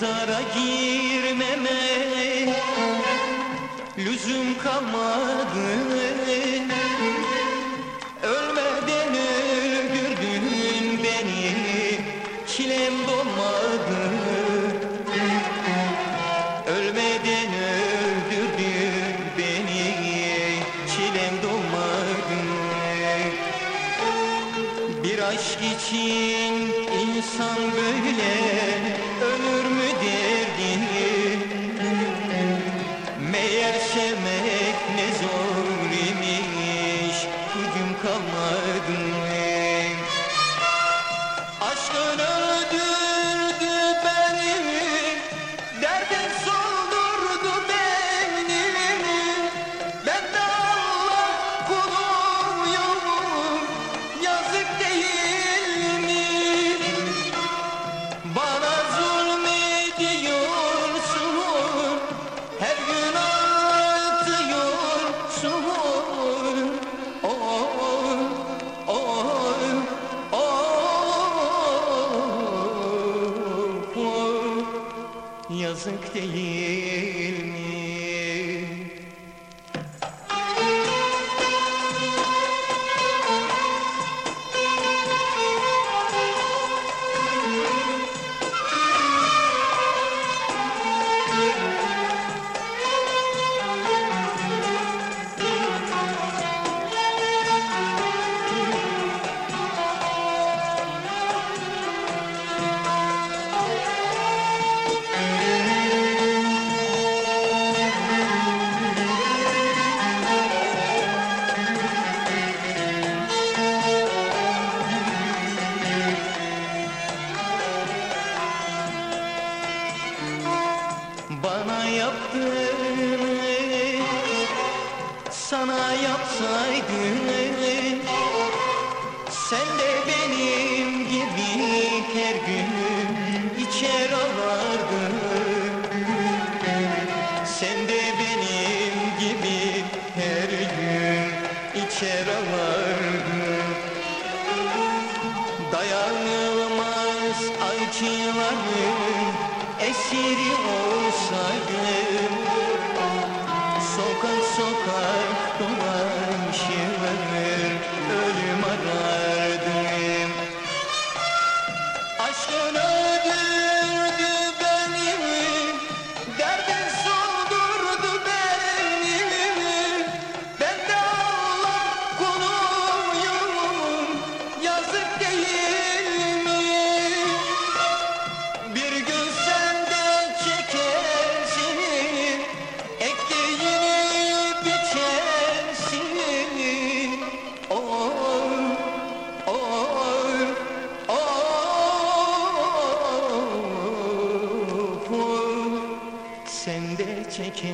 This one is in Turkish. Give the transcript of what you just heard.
Mezara girmeme lüzum kalmadı. Ölmeden öldürdün beni çilem dolmadı. Ölmeden öldürdün Bir aşk için insan böyle ölür mü derdi Meğer sevmek ne zor imiş Gücüm kalmadı Aşkın Yazık değil mi? Sana yapsaydın. Sen de benim gibi her gün içer ağlardın Sen de benim gibi her gün içer ağlardın Dayanılmaz acıların esiri olsaydım Sokak sokak dolaşır de çekersin